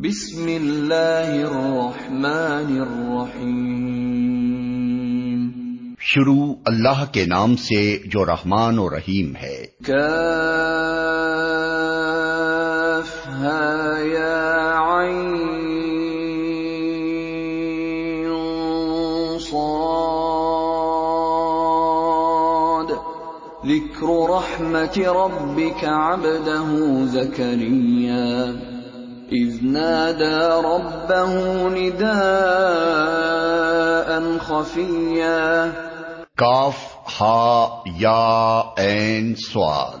بسم اللہ الرحمن الرحیم۔ شروع اللہ کے نام سے جو رحمان و رحیم ہے۔ یا عین صاد۔ ذکر رحمت ربک عبده زکریہ اذ نادى ربه نداء خفيا کاف ہا یا این سواد۔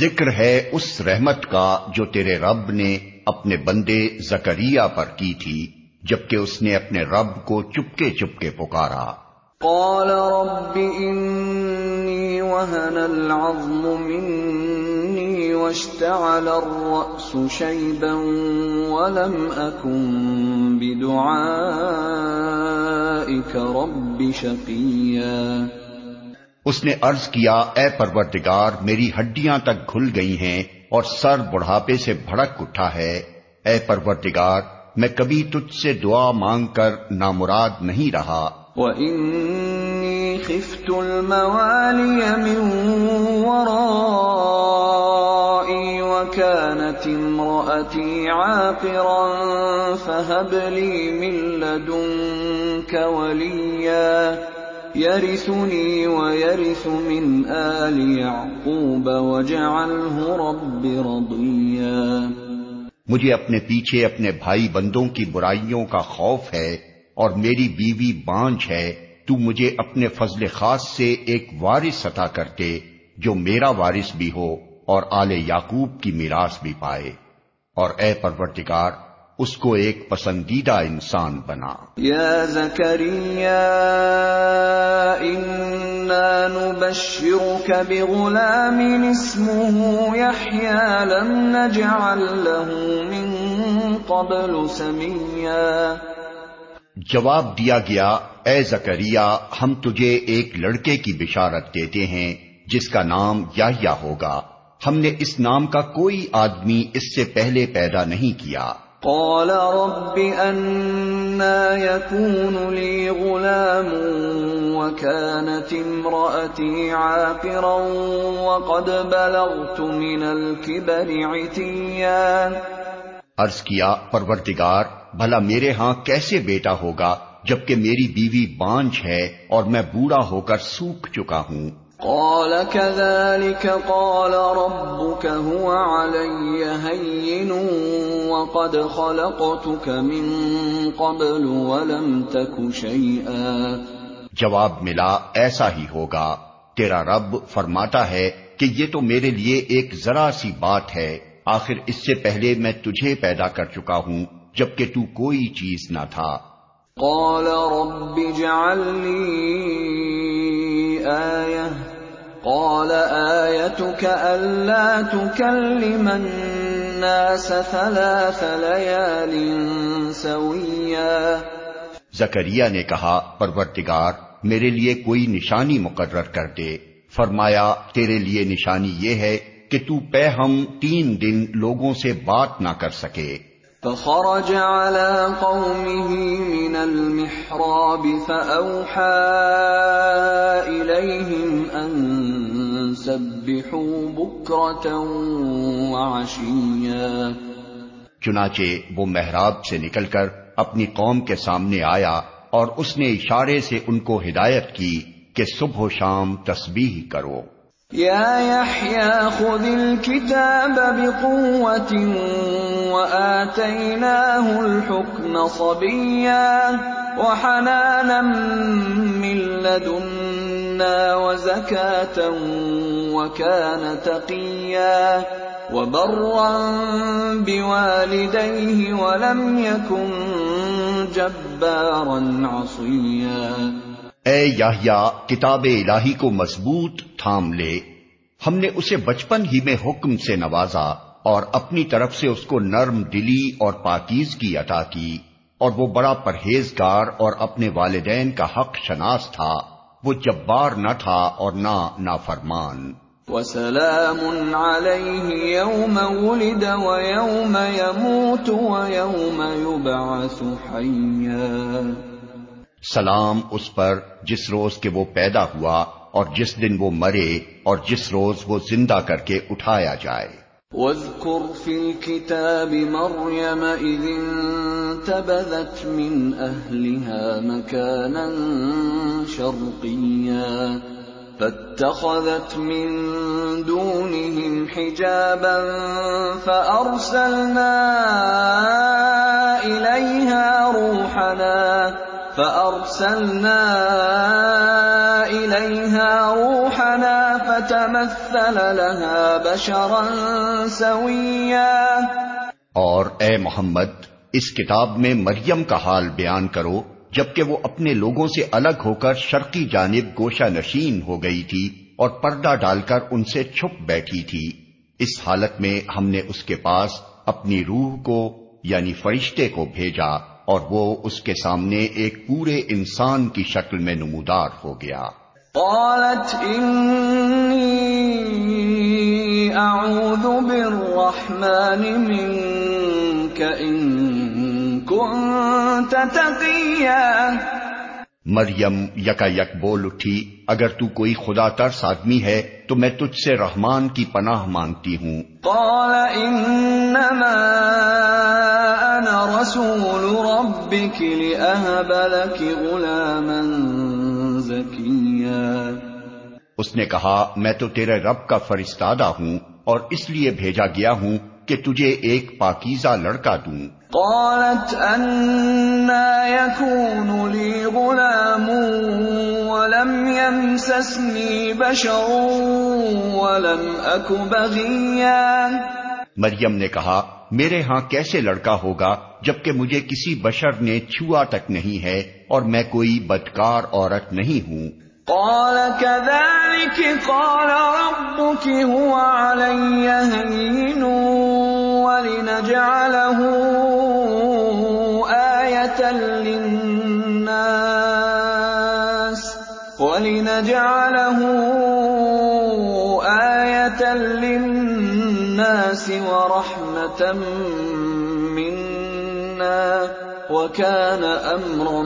ذکر ہے اس رحمت کا جو تیرے رب نے اپنے بندے زکریہ پر کی تھی جبکہ اس نے اپنے رب کو چپکے چپکے پکارا۔ قال رب انی وهن العظم مني واشتعل الرأس شيبا ولم أكن بدعائك رب شقيا. اس نے عرض کیا اے پروردگار میری ہڈیاں تک گھل گئی ہیں اور سر بڑھاپے سے بھڑک اٹھا ہے۔ اے پروردگار میں کبھی تجھ سے دعا مانگ کر نامراد نہیں رہا۔ وَإِنِّي خِفْتُ الْمَوَالِيَ مِن وَرَائِي وَكَانَتِ امْرَأَتِي عَاقِرًا فَهَبْ لِي مِن لَّدُنكَ وَلِيًّا يَرِثُنِي وَيَرِثُ مِنْ آلِ يَعْقُوبَ وَاجْعَلْهُ رَبِّ رَضِيًّا مجھے اپنے پیچھے اپنے بھائی بندوں کی برائیوں کا خوف ہے اور میری بیوی بانج ہے، تو مجھے اپنے فضل خاص سے ایک وارث عطا کرتے جو میرا وارث بھی ہو۔ اور آل یعقوب کی میراث بھی پائے۔ اور اے پروردگار اس کو ایک پسندیدہ انسان بنا۔ یا زکریا انا نبشرك بغلام اسمه يحيى لم نجعل له من قبل سميا جواب دیا گیا اے زکریا ہم تجھے ایک لڑکے کی بشارت دیتے ہیں جس کا نام یاہیا ہوگا۔ ہم نے اس نام کا کوئی آدمی اس سے پہلے پیدا نہیں کیا۔ قال رب أنا يكون لي غلام وكانت امرأتي عاقرا وقد بلغت من الكبر عتيا۔ عرض کیا پروردگار بھلا میرے ہاں کیسے بیٹا ہوگا جبکہ میری بیوی بانج ہے اور میں بوڑھا ہو کر سوکھ چکا ہوں؟ قال كذلك قال ربك هو علي هين وقد خلقتك من قبل ولم تك شيئا جواب ملا ایسا ہی ہوگا تیرا رب فرماتا ہے کہ یہ تو میرے لیے ایک ذرا سی بات ہے آخر اس سے پہلے میں تجھے پیدا کر چکا ہوں جبکہ تو کوئی چیز نہ تھا۔ قال رب اجعل لي آية قال آيتك ألا تكلم الناس ثلاث ليال سويا؟ زکریا نے کہا، پروردگار، میرے لیے کوئی نشانی مقرر کر دے۔ فرمایا، تیرے لیے نشانی یہ ہے کہ تو پہ ہم تین دن لوگوں سے بات نہ کر سکے۔ فخرج على قومه من المحراب فأوحى إليهم أن سبحوا بكرة وعشيا. چنانچہ وہ محراب سے نکل کر اپنی قوم کے سامنے آیا اور اس نے اشارے سے ان کو ہدایت کی کہ صبح و شام تسبیح کرو۔ يا يحيى خذ الكتاب بقوة وآتيناه الحكم صبيا وحنانا من لدنا وزكاة وكان تقيا وبرا بوالديه ولم يكن جبارا عصيا اے یاہیا کتاب الہی کو مضبوط تھام لے۔ ہم نے اسے بچپن ہی میں حکم سے نوازا اور اپنی طرف سے اس کو نرم دلی اور پاکیزگی عطا کی۔ اور وہ بڑا پرہیزگار اور اپنے والدین کا حق شناس تھا۔ وہ جبار نہ تھا اور نہ نافرمان۔ وسلام عليه يوم ولد ويوم يموت ويوم يبعث حيا۔ سلام اس پر جس روز کے وہ پیدا ہوا۔ اور جس دن وہ مرے اور جس روز وہ زندہ کر کے اٹھایا جائے۔ واذكر في الكتاب مريم إذ انتبذت من أهلها مكانا شرقيا، فاتخذت من دونهم حجابا فأرسلنا إليها روحنا فأرسلنا إليها روحنا فتمثل لها بشرا سويا۔ اور اے محمد، اس کتاب میں مریم کا حال بیان کرو، جبکہ وہ اپنے لوگوں سے الگ ہو کر شرقی جانب گوشہ نشین ہو گئی تھی اور پردہ ڈال کر ان سے چھپ بیٹھی تھی۔ اس حالت میں ہم نے اس کے پاس اپنی روح کو یعنی فرشتے کو بھیجا۔ اور وہ اس کے سامنے ایک پورے انسان کی شکل میں نمودار ہو گیا۔ قالت انی اعوذ بالرحمن منك ان كنت تقیا مریم یکا یک بول اٹھی اگر تو کوئی خدا ترس آدمی ہے تو میں تجھ سے رحمان کی پناہ مانگتی ہوں۔ قال انما انا رسول ربك لأهب لك غلاما زكيا اس نے کہا میں تو تیرے رب کا فرستادہ ہوں اور اس لیے بھیجا گیا ہوں کہ تجھے ایک پاکیزہ لڑکا دوں۔ قالت أنا يكون لي غلام يمسسني بشر ولم أك بغيا. مریم نے کہا میرے ہاں کیسے لڑکا ہوگا جبکہ مجھے کسی بشر نے چھوا تک نہیں ہے اور میں کوئی بدکار عورت نہیں ہوں؟ قال كذلك قال ربك هو علي هين ولنجعله آية ولنجعله آية للناس ورحمة منا وكان أمرا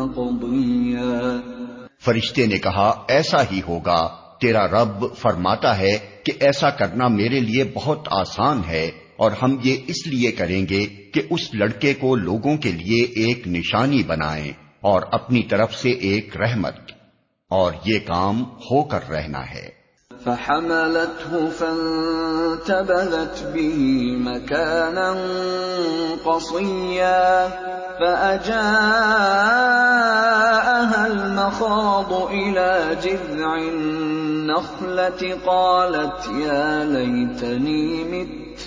مقضيا. فرشتے نے کہا، ایسا ہی ہوگا، تیرا رب فرماتا ہے کہ ایسا کرنا میرے لیے بہت آسان ہے اور ہم یہ اس لیے کریں گے کہ اس لڑکے کو لوگوں کے لیے ایک نشانی بنائیں اور اپنی طرف سے ایک رحمت. اور یہ کام ہو کر رہنا ہے۔ فحملته فانتبذت به مكانا قصيا فأجاءها المخاض إلى جذع النخلة قالت يا ليتني مت،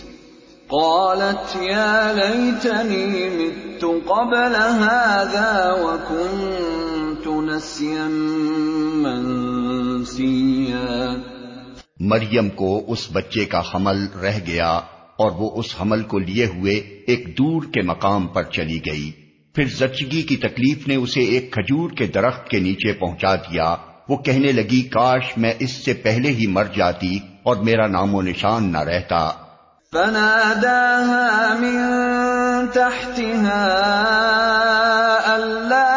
قالت يا ليتني مت قبل هذا وكنت نسيا مریم کو اس بچے کا حمل رہ گیا اور وہ اس حمل کو لیے ہوئے ایک دور کے مقام پر چلی گئی۔ پھر زچگی کی تکلیف نے اسے ایک کھجور کے درخت کے نیچے پہنچا دیا۔ وہ کہنے لگی کاش میں اس سے پہلے ہی مر جاتی اور میرا نام و نشان نہ رہتا۔ فناداها من تحتها ألا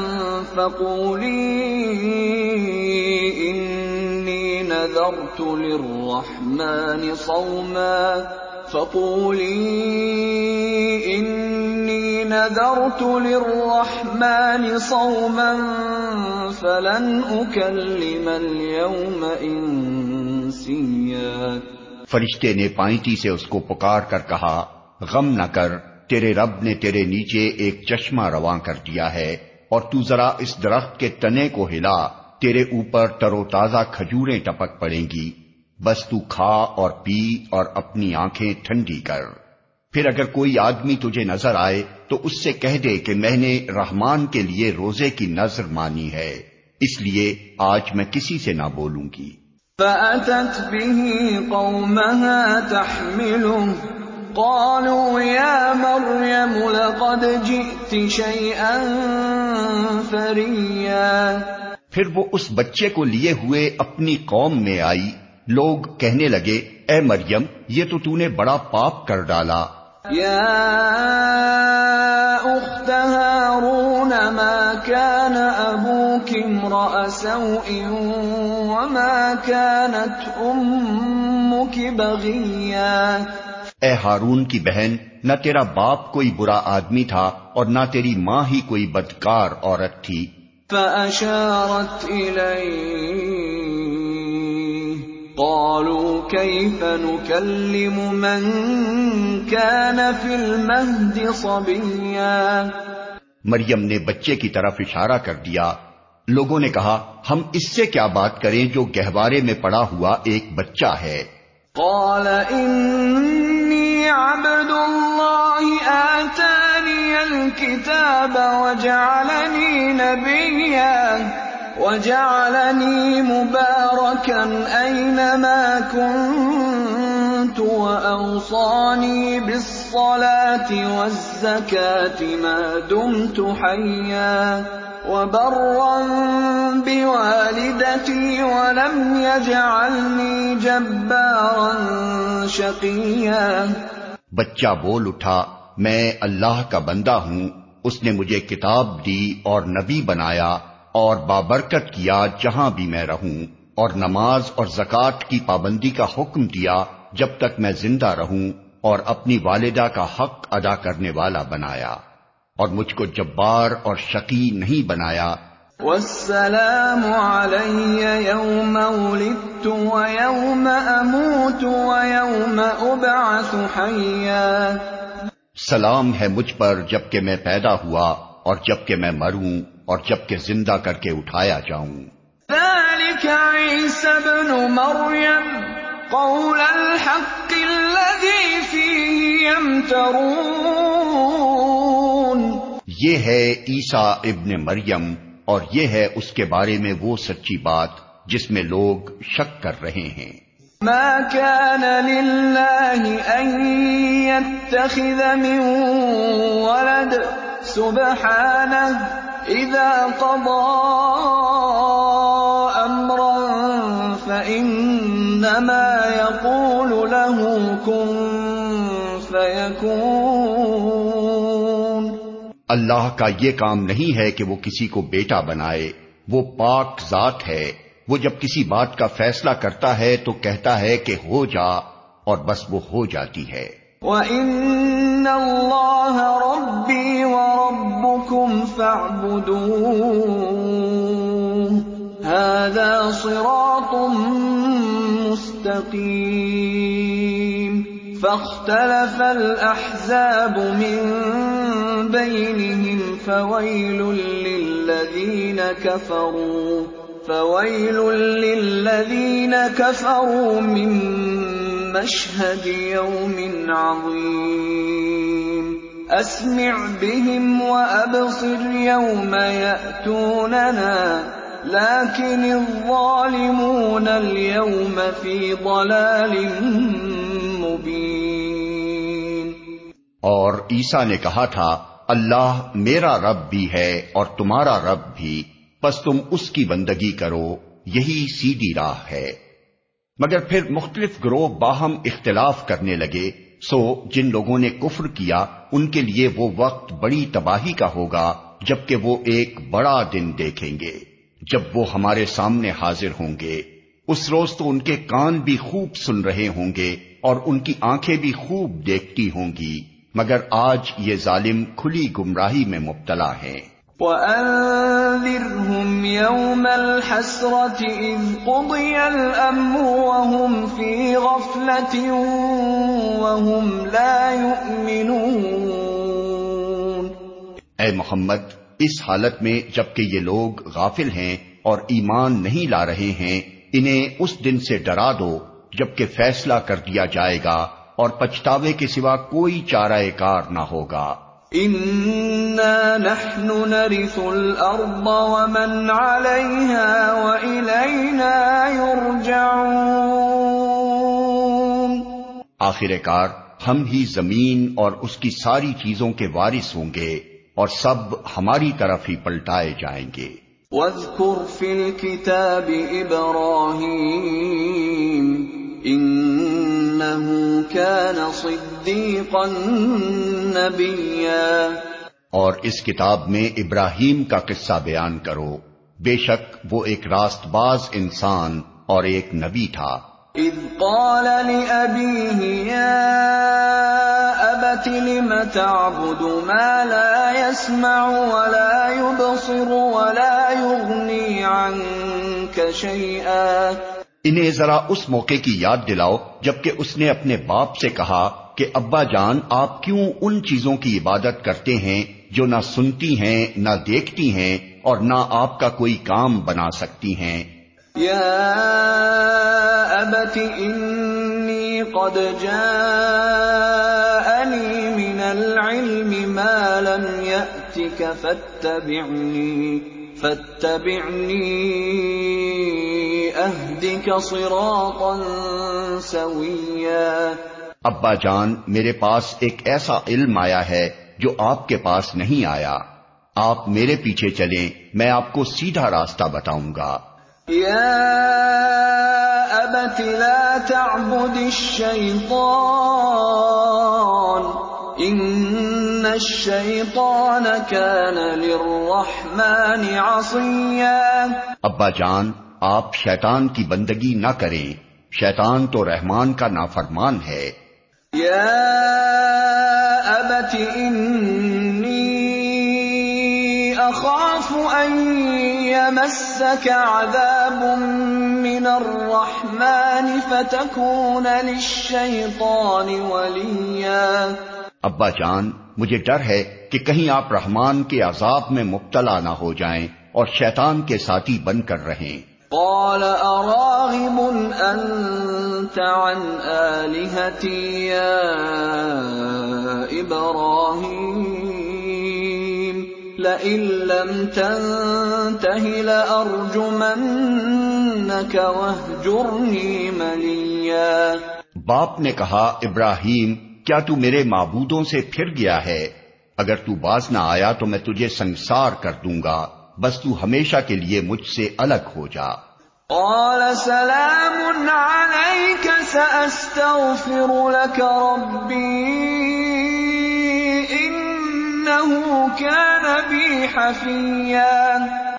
فقولي إني نذرت للرحمن صوما فقولي إني نذرت للرحمن صوما فلن أكلم اليوم فرشتے نے پائنتی سے اس کو پکار کر کہا، غم نہ کر، تیرے رب نے تیرے نیچے ایک چشمہ رواں کر دیا ہے۔ اور تو ذرا اس درخت کے تنے کو ہلا، تیرے اوپر تر و تازہ کھجوریں ٹپک پڑیں گی۔ بس تو کھا اور پی اور اپنی آنکھیں ٹھنڈی کر۔ پھر اگر کوئی آدمی تجھے نظر آئے تو اس سے کہہ دے کہ میں نے رحمان کے لیے روزے کی نظر مانی ہے۔ اس لیے آج میں کسی سے نہ بولوں گی۔ فأتت به قومها تحمله قالوا يا مريم لقد جئت شيئا فريا. پھر وہ اس بچے کو لیے ہوئے اپنی قوم میں آئی۔ لوگ کہنے لگے اے مریم یہ تو تو نے بڑا پاپ کر ڈالا۔ یا اخت هارون ما كان ابوك امرأ سوء وما كانت امك بغيا اے ہارون کی بہن نہ تیرا باپ کوئی برا آدمی تھا اور نہ تیری ماں ہی کوئی بدکار عورت تھی۔ فأشارت قالوا كيف نكلم من كان في المهد صبيا؟ مریم نے بچے کی طرف اشارہ کر دیا۔ لوگوں نے کہا ہم اس سے کیا بات کریں جو گہوارے میں پڑا ہوا ایک بچہ ہے؟ قال انی عبد اللہ آتانی الكتاب وجعلنی نبیا وجعلني مباركا أينما كنت، وأوصاني بالصلاة والزكاة ما دمت حيا، وبرا بوالدتي ولم يجعلني جبارا شقيا. بچہ بول اٹھا، میں اللہ کا بندہ ہوں، اس نے مجھے کتاب دی اور نبی بنایا اور بابرکت کیا جہاں بھی میں رہوں، اور نماز اور زکوٰۃ کی پابندی کا حکم دیا جب تک میں زندہ رہوں اور اپنی والدہ کا حق ادا کرنے والا بنایا، اور مجھ کو جبار اور شقی نہیں بنایا۔ والسلام علی یوم ولدت ویوم اموت ویوم ابعث حیا سلام ہے مجھ پر جبکہ میں پیدا ہوا اور جبکہ میں مروں اور جبکہ زندہ کر کے اٹھایا جاؤں۔ ذلك عيسى ابن مريم قول الحق الذي فيه يمترون. یہ ہے عیسیٰ ابن مریم اور یہ ہے اس کے بارے میں وہ سچی بات جس میں لوگ شک کر رہے ہیں۔ ما كان لله ان يتخذ من ولد، سبحانه اذا قضى امرا فانما يقول له كن اللہ کا یہ کام نہیں ہے کہ وہ کسی کو بیٹا بنائے، وہ پاک ذات ہے۔ وہ جب کسی بات کا فیصلہ کرتا ہے تو کہتا ہے کہ ہو جا، اور بس وہ ہو جاتی ہے۔ وَإِنَّ اللَّهَ رَبِّي وَرَبُّكُمْ فَاعْبُدُوهُ۔ هَذَا صِرَاطٌ مُسْتَقِيمٌ۔ فَاخْتَلَفَ الْأَحْزَابُ مِنْ بَيْنِهِمْ فَوَيْلٌ لِلَّذِينَ كَفَرُوا فَوَيْلٌ لِلَّذِينَ كَفَرُوا مِنْ مشهد يوم عظيم. أسمع بهم وأبصر يوم يأتوننا، لكن الظالمون اليوم في ضلال اور عیسیٰ نے کہا تھا، اللہ میرا رب بھی ہے اور تمہارا رب بھی، پس تم اس کی بندگی کرو، یہی سیدھی راہ ہے۔ مگر پھر مختلف گروہ باہم اختلاف کرنے لگے، سو جن لوگوں نے کفر کیا، ان کے لیے وہ وقت بڑی تباہی کا ہوگا، جبکہ وہ ایک بڑا دن دیکھیں گے۔ جب وہ ہمارے سامنے حاضر ہوں گے، اس روز تو ان کے کان بھی خوب سن رہے ہوں گے اور ان کی آنکھیں بھی خوب دیکھتی ہوں گی۔ مگر آج یہ ظالم کھلی گمراہی میں مبتلا ہیں وَأَنذِرْهُمْ يَوْمَ الْحَسْرَةِ إِذْ قُضِيَ الْأَمْرُ وَهُمْ فِي غَفْلَةٍ وَهُمْ لَا يُؤْمِنُونَ۔ اے محمد اس حالت میں جبکہ یہ لوگ غافل ہیں اور ایمان نہیں لا رہے ہیں انہیں اس دن سے ڈرا دو جبکہ فیصلہ کر دیا جائے گا۔ اور پچھتاوے کے سوا کوئی چارہ کار نہ ہوگا۔ نحن نرث الارض ومن يرجعون۔ آخر کار ہم ہی زمین اور اس کی ساری چیزوں کے وارث ہوں گے اور سب ہماری طرف ہی پلٹائے جائیں گے۔ وَاذْكُرْ فِي الْكِتَابِ إِبْرَاهِيمَ إِنَّهُ كَانَ صِدِّيقًا نَبِيًّا. اور اس کتاب میں ابراہیم کا قصہ بیان کرو۔ بے شک وہ ایک راست باز انسان اور ایک نبی تھا۔ اذ قال لأبيه يا أبت لم تعبد ما لا يسمع ولا يبصر ولا يغني عنك شيئا؟ انہیں ذرا اس موقع کی یاد دلاؤ، جبکہ اس نے اپنے باپ سے کہا کہ، ابا جان، آپ کیوں ان چیزوں کی عبادت کرتے ہیں جو نہ سنتی ہیں، نہ دیکھتی ہیں اور نہ آپ کا کوئی کام بنا سکتی ہیں؟ یا ابت انی قد جاءنی من العلم ما لم يأتك فاتبعنی فاتبعنی صراطا سویا ابا جان میرے پاس ایک ایسا علم آیا ہے جو آپ کے پاس نہیں آیا۔ آپ میرے پیچھے چلیں میں آپ کو سیدھا راستہ بتاؤں گا۔ ابت لا تعبد الشیطان ان الشیطان كان للرحمن عصیا۔ ابا جان آپ شیطان کی بندگی نہ کریں۔ شیطان تو رحمان کا نافرمان ہے۔ یا ابت انی اخاف ان يمسك عذاب من الرحمن فتكون للشيطان وليا ابا جان مجھے ڈر ہے کہ کہیں آپ رحمان کے عذاب میں مبتلا نہ ہو جائیں اور شیطان کے ساتھی بن کر رہیں۔ قال اراغب انت عن الهتي يا ابراهيم لئن لم تنته لارجمنك واهجرني مليا. باپ نے کہا، ابراہیم، کیا تو میرے معبودوں سے پھر گیا ہے؟ اگر تو باز نہ آیا تو میں تجھے سنسار کر دوں گا۔ بس تو ہمیشہ کے لیے مجھ سے الگ ہو جا۔ قال سلام عليك سأستغفر لك ربي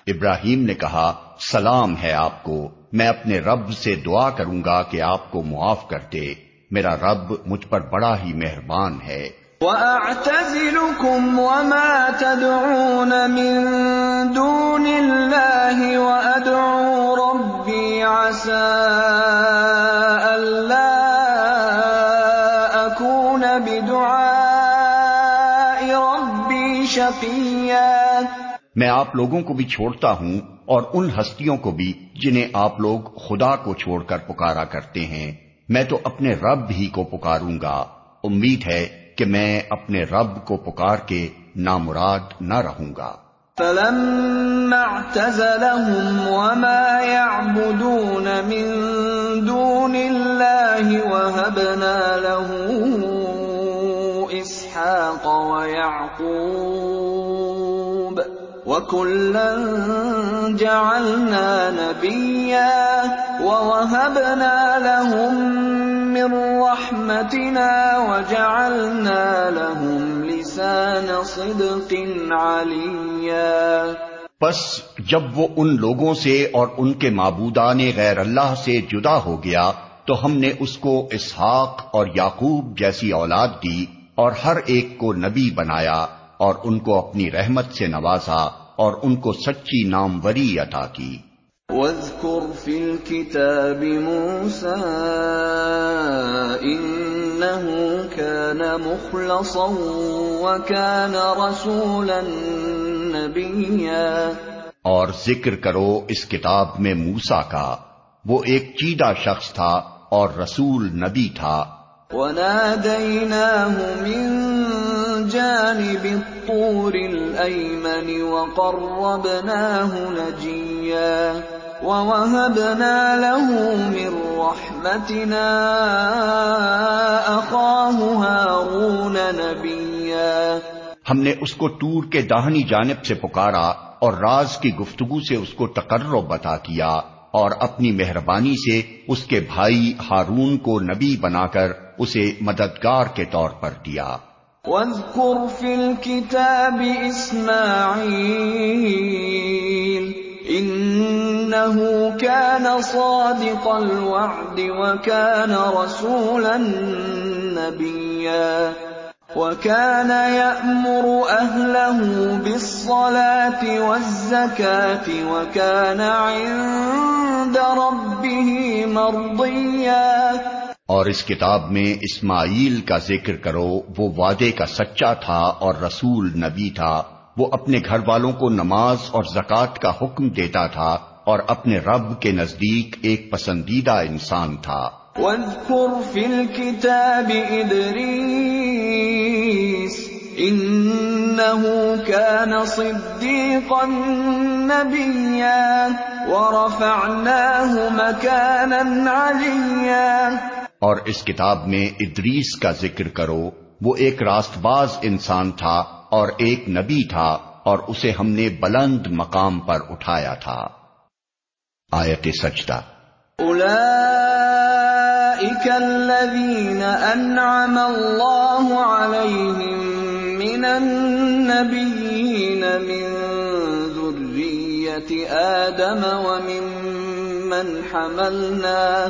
ابراہیم نے کہا سلام ہے آپ کو میں اپنے رب سے دعا کروں گا کہ آپ کو معاف کر دے۔ میرا رب مجھ پر بڑا ہی مہربان ہے۔ وَأَعْتَزِلُكُمْ وَمَا تَدْعُونَ مِن دُونِ اللَّهِ وَأَدْعُو رَبِّي عَسَىٰ أَلَّا أَكُونَ بِدُعَاءِ رَبِّي شَقِيًّا میں آپ لوگوں کو بھی چھوڑتا ہوں اور ان ہستیوں کو بھی جنہیں آپ لوگ خدا کو چھوڑ کر پکارا کرتے ہیں، میں تو اپنے رب ہی کو پکاروں گا۔ امید ہے کہ میں اپنے رب کو پکار کے نامراد نہ رہوں گا۔ وما يعبدون من دون الله وهبنا له اسحاق ويعقوب وكلا جعلنا نبيا ووهبنا لهم من رحمتنا وجعلنا لهم لسان صدق عليا. پس جب وہ ان لوگوں سے اور ان کے معبودان غیر اللہ سے جدا ہو گیا، تو ہم نے اس کو اسحاق اور یعقوب جیسی اولاد دی اور ہر ایک کو نبی بنایا اور ان کو اپنی رحمت سے نوازا اور ان کو سچی ناموری عطا کی۔ وَاذْكُرْ فِي الْكِتَابِ مُوسَىٰ إِنَّهُ كَانَ مُخْلَصًا وَكَانَ رَسُولًا نَبِيًّا. اور ذکر کرو اس کتاب میں موسا کا۔ وہ ایک چیدہ شخص تھا اور رسول نبی تھا۔ وناديناه من جانب الطور الأيمن وقربناه نجيا. ووهبنا له من رحمتنا أخاه هارون نبيا ہم نے اس کو ٹور کے داہنی جانب سے پکارا اور راز کی گفتگو سے اس کو تقرر بتا کیا اور اپنی مہربانی سے اس کے بھائی ہارون کو نبی بنا کر اسے مددگار کے طور پر دیا۔ وَاذْكُرْ فِي الْكِتَابِ إِسْمَاعِيلِ إِنَّهُ كَانَ صَادِقَ الْوَعْدِ وَكَانَ رَسُولًا نَبِيًّا وَكَانَ يَأْمُرُ أَهْلَهُ بِالصَّلَاةِ وَالزَّكَاةِ وَكَانَ عِندَ رَبِّهِ مَرْضِيًّا. اور اس کتاب میں اسماعیل کا ذکر کرو، وہ وعدے کا سچا تھا اور رسول نبی تھا۔ وہ اپنے گھر والوں کو نماز اور زکوٰۃ کا حکم دیتا تھا اور اپنے رب کے نزدیک ایک پسندیدہ انسان تھا۔ وَاذْكُرْ فِي الْكِتَابِ إِدْرِيسِ إِنَّهُ كَانَ صِدِّيقًا نَبِيًّا وَرَفَعْنَاهُ مَكَانًا عَلِيًّا اور اس کتاب میں ادریس کا ذکر کرو۔ وہ ایک راست باز انسان تھا اور ایک نبی تھا اور اسے ہم نے بلند مقام پر اٹھایا تھا۔ آیت سجدہ۔ الذين انعم الله عليهم من النبيين من ذرية آدم ومن من حملنا۔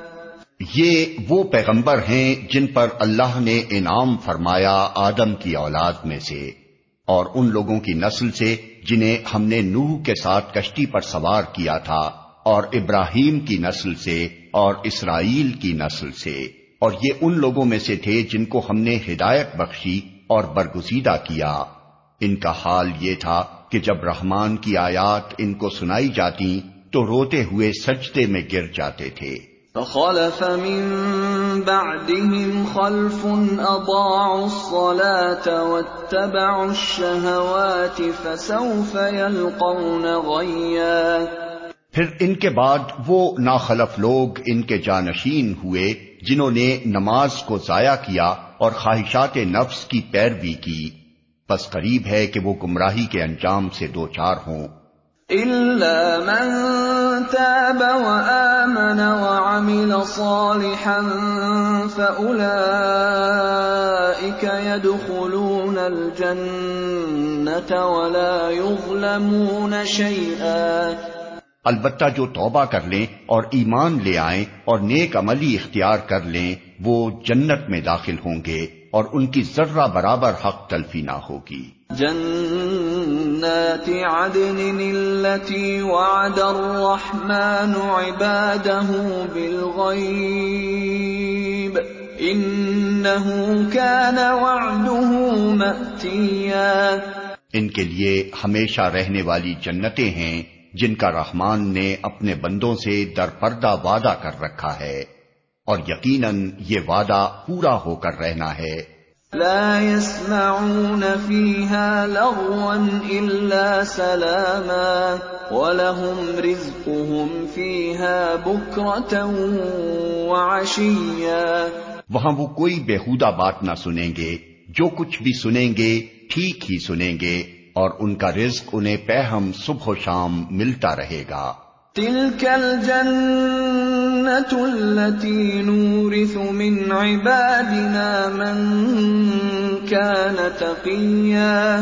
یہ وہ پیغمبر ہیں جن پر اللہ نے انعام فرمایا آدم کی اولاد میں سے اور ان لوگوں کی نسل سے جنہیں ہم نے نوح کے ساتھ کشتی پر سوار کیا تھا اور ابراہیم کی نسل سے اور اسرائیل کی نسل سے اور یہ ان لوگوں میں سے تھے جن کو ہم نے ہدایت بخشی اور برگزیدہ کیا۔ ان کا حال یہ تھا کہ جب رحمان کی آیات ان کو سنائی جاتی تو روتے ہوئے سجدے میں گر جاتے تھے۔ فخلف من بعدهم خلف اضاعوا الصلاه واتبعوا الشهوات فسوف يلقون غيا. پھر ان کے بعد وہ ناخلف لوگ ان کے جانشین ہوئے جنہوں نے نماز کو ضائع کیا اور خواہشات نفس کی پیروی کی۔ بس قریب ہے کہ وہ گمراہی کے انجام سے دو چار ہوں۔ إلا من تاب وآمن وعمل صالحا فأولئك يدخلون الجنة ولا يظلمون شيئا. البتہ جو توبہ کر لیں اور ایمان لے آئیں اور نیک عملی اختیار کر لیں، وہ جنت میں داخل ہوں گے اور ان کی ذرہ برابر حق تلفی نہ ہوگی۔ جنات عدن التي وعد الرحمن عباده بالغيب انه كان وعده مأتيا ان کے لیے ہمیشہ رہنے والی جنتیں ہیں جن کا رحمان نے اپنے بندوں سے در پردہ وعدہ کر رکھا ہے اور یقیناً یہ وعدہ پورا ہو کر رہنا ہے۔ لا يسمعون فيها لغوا إلا سلاما ولهم رزقهم فيها بكرة وعشيا. وہاں وہ کوئی بےحودہ بات نہ سنیں گے، جو کچھ بھی سنیں گے، ٹھیک ہی سنیں گے اور ان کا رزق انہیں پہم صبح و شام ملتا رہے گا۔ تلك الجنة التي نورث من عبادنا من كان تقيا.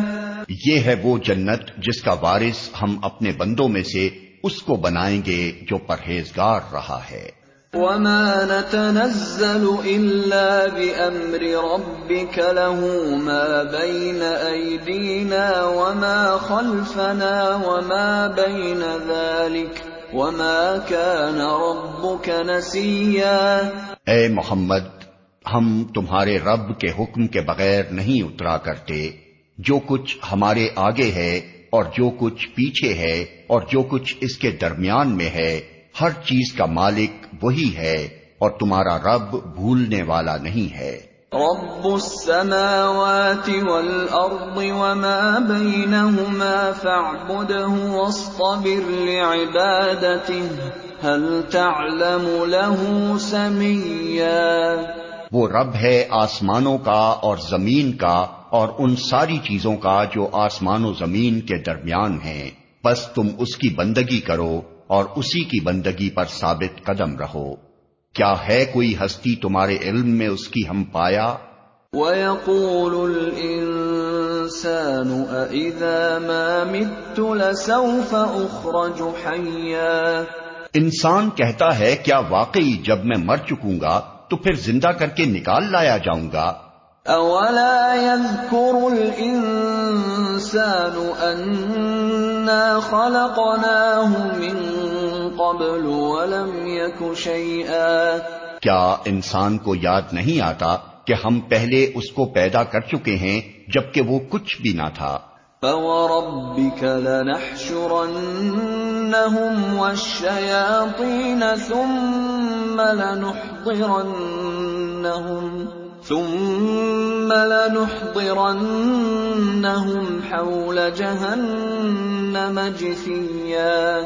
یہ ہے وہ جنت جس کا وارث ہم اپنے بندوں میں سے اس کو بنائیں گے جو پرہیزگار رہا ہے۔ وما نتنزل إلا بأمر ربك له ما بين أيدينا وما خلفنا وما بين ذلك وما كان ربك نسيا اے محمد، ہم تمہارے رب کے حکم کے بغیر نہیں اترا کرتے۔ جو کچھ ہمارے آگے ہے اور جو کچھ پیچھے ہے اور جو کچھ اس کے درمیان میں ہے، ہر چیز کا مالک وہی ہے اور تمہارا رب بھولنے والا نہیں ہے۔ رب السماوات والأرض وما بينهما فاعبده واصطبر لعبادته هل تعلم له سميا؟ وہ رب ہے آسمانوں کا اور زمین کا اور ان ساری چیزوں کا جو آسمان و زمین کے درمیان ہیں۔ بس تم اس کی بندگی کرو اور اسی کی بندگی پر ثابت قدم رہو۔ کیا ہے کوئی ہستی تمہارے علم میں اس کی ہم پایا؟ وَيَقُولُ الْإِنسَانُ أَإِذَا مَا مِتُّ لَسَوْفَ أُخْرَجُ حَيًّا انسان کہتا ہے کیا واقعی جب میں مر چکوں گا تو پھر زندہ کر کے نکال لایا جاؤں گا؟ اولا يذكر الانسان انا خلقناه من قبل ولم يك شيئا۔ کیا انسان کو یاد نہیں آتا کہ ہم پہلے اس کو پیدا کر چکے ہیں جبکہ وہ کچھ بھی نہ تھا؟ فوربك لنحشرنهم والشياطين ثم لنحضرنهم ثم لنحضرنهم حول جهنم جثيا۔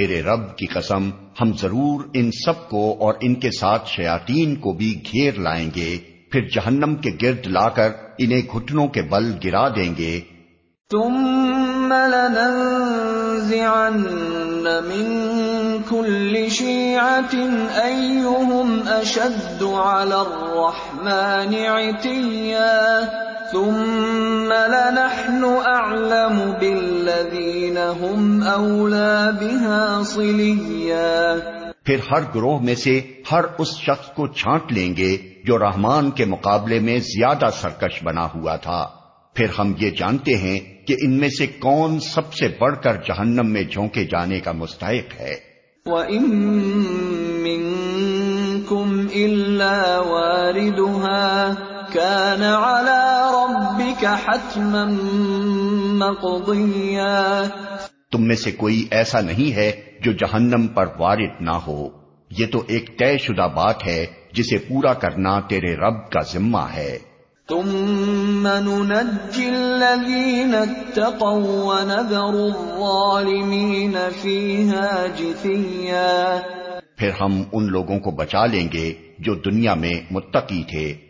تیرے رب کی قسم، ہم ضرور ان سب کو اور ان کے ساتھ شیاطین کو بھی گھیر لائیں گے، پھر جہنم کے گرد لا کر انہیں گھٹنوں کے بل گرا دیں گے۔ ثم لننزعن من كل شيعة أيهم أشد على الرحمن عتيا ثم لنحن أعلم بالذين هم أولى بها صليا. پھر ہر گروہ میں سے ہر اس شخص کو چھانٹ لیں گے جو رحمان کے مقابلے میں زیادہ سرکش بنا ہوا تھا۔ پھر ہم یہ جانتے ہیں کہ ان میں سے کون سب سے بڑھ کر جہنم میں جھونکے جانے کا مستحق ہے۔ وَإِن مِّنكُمْ إِلَّا وَارِدُهَا كَانَ عَلَى رَبِّكَ حَتْمًا مَّقْضِيًّا. تم میں سے کوئی ایسا نہیں ہے جو جہنم پر وارد نہ ہو. یہ تو ایک طے شدہ بات ہے جسے پورا کرنا تیرے رب کا ذمہ ہے. ثم ننجي الذين اتقوا ونذر الظالمين فيها جثيا. پھر ہم ان لوگوں کو بچا لیں گے جو دنیا میں متقی تھے.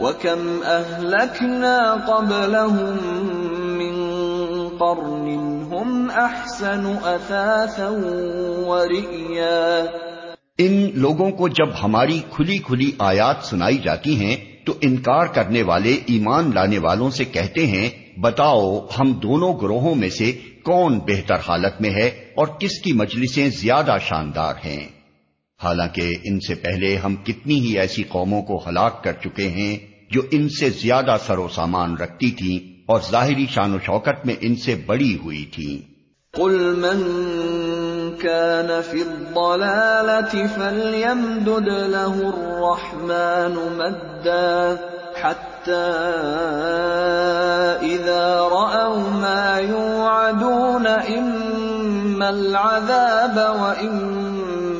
وكم أهلكنا قبلهم من قرن هم أحسن أثاثا ورئيا ان لوگوں کو جب ہماری کھلی کھلی آیات سنائی جاتی ہیں، تو انکار کرنے والے، ایمان لانے والوں سے کہتے ہیں، بتاؤ ہم دونوں گروہوں میں سے کون بہتر حالت میں ہے اور کس کی مجلسیں زیادہ شاندار ہیں؟ حالانکہ ان سے پہلے ہم کتنی ہی ایسی قوموں کو ہلاک کر چکے ہیں جو ان سے زیادہ سر و سامان رکھتی تھیں اور ظاہری شان و شوکت میں ان سے بڑی ہوئی تھیں۔ قل من كان في الضلالة فليمدد له الرحمن مدا حتى إذا رأوا ما يوعدون إما العذاب وإما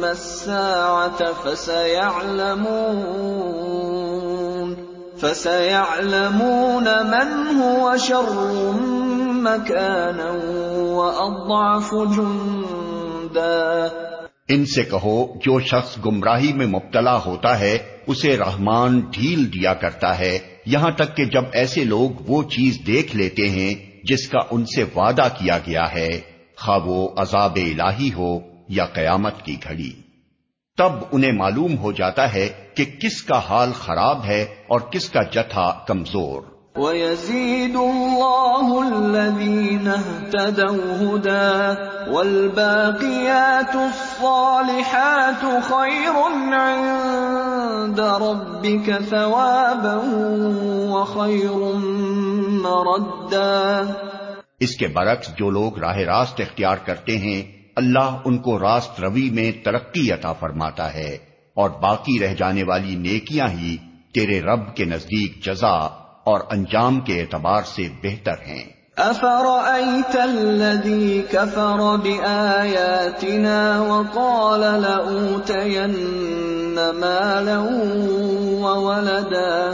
الساعة فسيعلمون فسيعلمون من هو شر مكانا وأضعف جندا ان سے کہو، جو شخص گمراہی میں مبتلا ہوتا ہے، اسے رحمان ڈھیل دیا کرتا ہے۔ یہاں تک کہ جب ایسے لوگ وہ چیز دیکھ لیتے ہیں، جس کا ان سے وعدہ کیا گیا ہے، خواہ وہ عذاب الہی ہو۔ یا قیامت کی گھڑی۔ تب انہیں معلوم ہو جاتا ہے کہ کس کا حال خراب ہے اور کس کا جتھا کمزور۔ وَيَزِيدُ اللَّهُ الَّذِينَ اهْتَدَوْا هُدًى وَالْبَاقِيَاتُ الصَّالِحَاتُ خَيْرٌ عِندَ رَبِّكَ ثَوَابًا وَخَيْرٌ مَّرَدًّا۔ اس کے برعکس جو لوگ راہ راست اختیار کرتے ہیں اللہ ان کو راست روی میں ترقی عطا فرماتا ہے اور باقی رہ جانے والی نیکیاں ہی تیرے رب کے نزدیک جزا اور انجام کے اعتبار سے بہتر ہیں۔ افرأيت الذي كفر بآياتنا وقال لأوتين مالا وولدا؟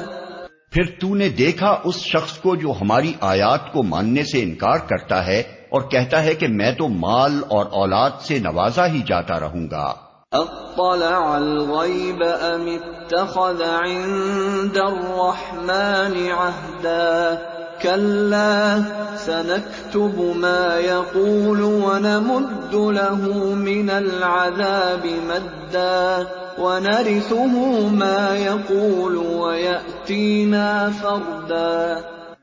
پھر تو نے دیکھا اس شخص کو جو ہماری آیات کو ماننے سے انکار کرتا ہے اور کہتا ہے کہ میں تو مال اور اولاد سے نوازا ہی جاتا رہوں گا۔ اطلع الغيب ام اتخذ عند الرحمن عهدا كلا سنكتب ما يقول ونمد له من العذاب مدا۔ ونرثه ما يقول ويأتينا فردا۔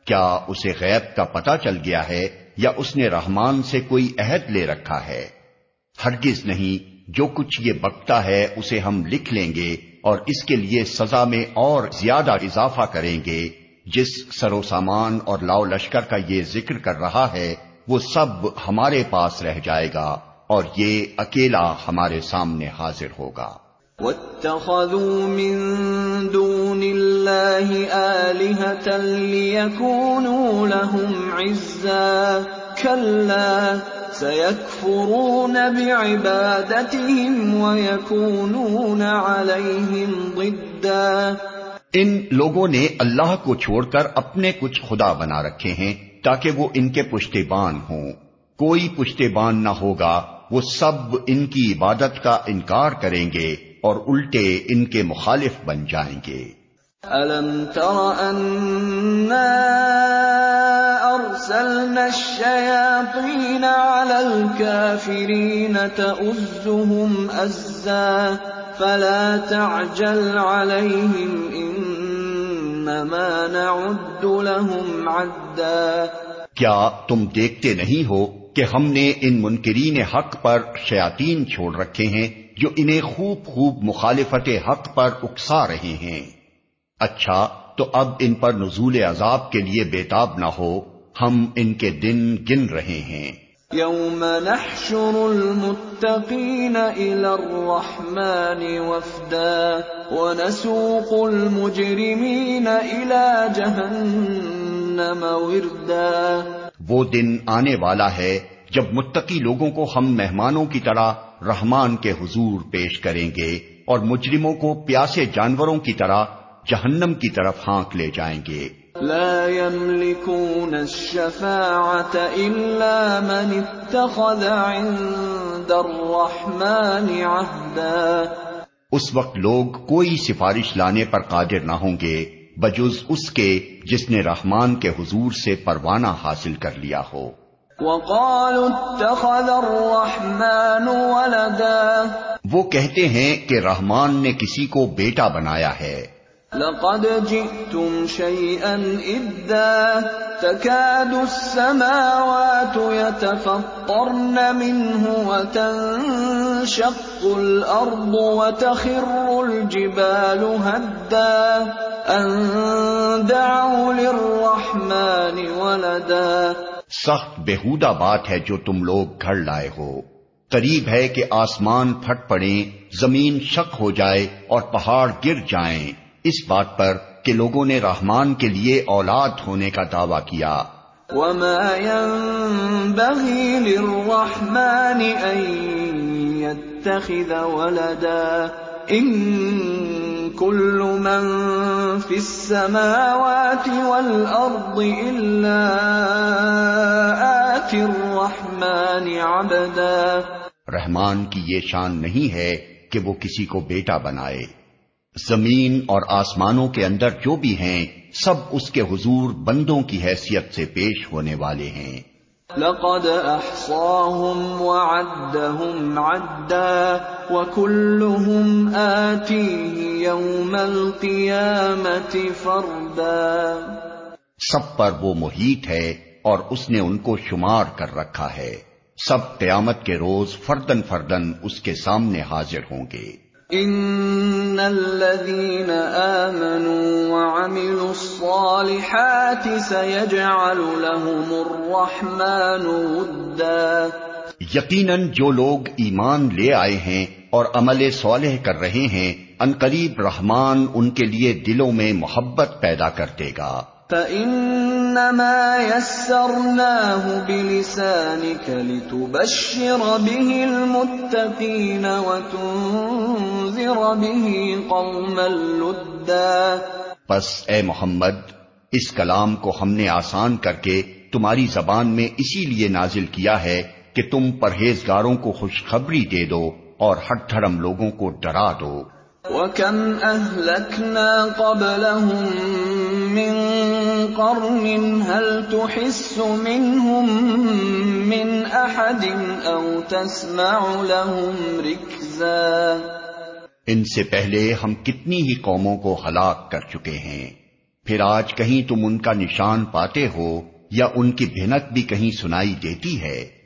کیا اسے غیب کا پتہ چل گیا ہے؟ یا اس نے رحمان سے کوئی عہد لے رکھا ہے۔ ہرگز نہیں، جو کچھ یہ بکتا ہے اسے ہم لکھ لیں گے اور اس کے لیے سزا میں اور زیادہ اضافہ کریں گے۔ جس سرو سامان اور لاؤ لشکر کا یہ ذکر کر رہا ہے، وہ سب ہمارے پاس رہ جائے گا اور یہ اکیلا ہمارے سامنے حاضر ہوگا۔ واتخذوا من دون الله آلهة ليكونوا لهم عزا. كلا، سيكفرون بعبادتهم ويكونون عليهم ضدا. ان لوگوں نے اللہ کو چھوڑ کر اپنے کچھ خدا بنا رکھے ہیں تاکہ وہ ان کے پشتے بان ہوں۔ کوئی پشتے بان نہ ہوگا، وہ سب ان کی عبادت کا انکار کریں گے۔ اور الٹے ان کے مخالف بن جائیں گے۔ أَلَمْ تَرَ أَنَّا أَرْسَلْنَا الشَّيَاطِينَ عَلَى الْكَافِرِينَ تَؤُزُّهُمْ أَزًّا فَلَا تَعْجَلْ عَلَيْهِمْ إِنَّمَا نَعُدُّ لَهُمْ عَدًّا۔ کیا تم دیکھتے نہیں ہو کہ ہم نے ان منکرین حق پر شیاطین چھوڑ رکھے ہیں؟ جو انہیں خوب خوب مخالفت حق پر اکسا رہے ہیں۔ اچھا تو اب ان پر نزول عذاب کے لیے بےتاب نہ ہو ہم ان کے دن گن رہے ہیں۔ یوم نحشر المتقین الى الرحمن وفدا ونسوق المجرمین الى جہنم وردا۔ وہ دن آنے والا ہے جب متقی لوگوں کو ہم مہمانوں کی طرح رحمان کے حضور پیش کریں گے اور مجرموں کو پیاسے جانوروں کی طرح جہنم کی طرف ہانک لے جائیں گے۔ لا يملكون الشفاعة إلا من اتخذ عند الرحمن عهدا۔ اس وقت لوگ کوئی سفارش لانے پر قادر نہ ہوں گے بجز اس کے جس نے رحمان کے حضور سے پروانہ حاصل کر لیا ہو۔ وقالوا اتخذ الرحمن ولدا. وہ کہتے ہیں کہ رحمان نے کسی کو بیٹا بنایا ہے۔ لقد جئتم شيئا إدا تكاد السماوات يتفطرن منه وتنشق الأرض وتخر الجبال هدا أن دعوا للرحمن ولدا. سخت بےحودہ بات ہے جو تم لوگ گھڑ لائے ہو۔ قریب ہے کہ آسمان پھٹ پڑیں زمین شک ہو جائے اور پہاڑ گر جائیں۔ اس بات پر کہ لوگوں نے رحمان کے لیے اولاد ہونے کا دعویٰ کیا۔ وما ينبغي للرحمن ان يتخذ ولدا كل من في السماوات والارض الا آتي الرحمن عبدا۔ رحمان کی یہ شان نہیں ہے کہ وہ کسی کو بیٹا بنائے۔ زمین اور آسمانوں کے اندر جو بھی ہیں، سب اس کے حضور بندوں کی حیثیت سے پیش ہونے والے ہیں۔ لقد احصاهم وعدهم عدا وكلهم آتيه يوم القيامة فردا. سب پر وہ محیط ہے اور اس نے ان کو شمار کر رکھا ہے۔ سب قیامت کے روز فردن فردن اس کے سامنے حاضر ہوں گے۔ ان الذين وعملوا الصالحات سيجعل لهم الرحمن ودا۔ یقیناً جو لوگ ایمان لے آئے ہیں اور عمل صالح کر رہے ہیں انقریب رحمان ان کے لیے دلوں میں محبت پیدا کر دے گا۔ فَإِنَّمَا يَسَّرْنَاهُ بِلِسَانِكَ لِتُبَشِّرَ بِهِ الْمُتَّقِينَ وَتُنذِرَ بِهِ قَوْمًا لُدًّا۔ پس اے محمد اس کلام کو ہم نے آسان کر کے تمہاری زبان میں اسی لیے نازل کیا ہے کہ تم پرہیزگاروں کو خوشخبری دے دو اور ہٹ دھڑم لوگوں کو ڈرا دو۔ وَكَمْ أَهْلَكْنَا قَبْلَهُمْ مِنْ قَرْنٍ هَلْ تُحِسُّ مِنْهُمْ مِنْ أَحَدٍ أَوْ تَسْمَعُ لَهُمْ رِكْزًا۔ ان سے پہلے ہم کتنی ہی قوموں کو ہلاک کر چکے ہیں۔ پھر آج کہیں تم ان کا نشان پاتے ہو یا ان کی بھنک بھی کہیں سنائی دیتی ہے۔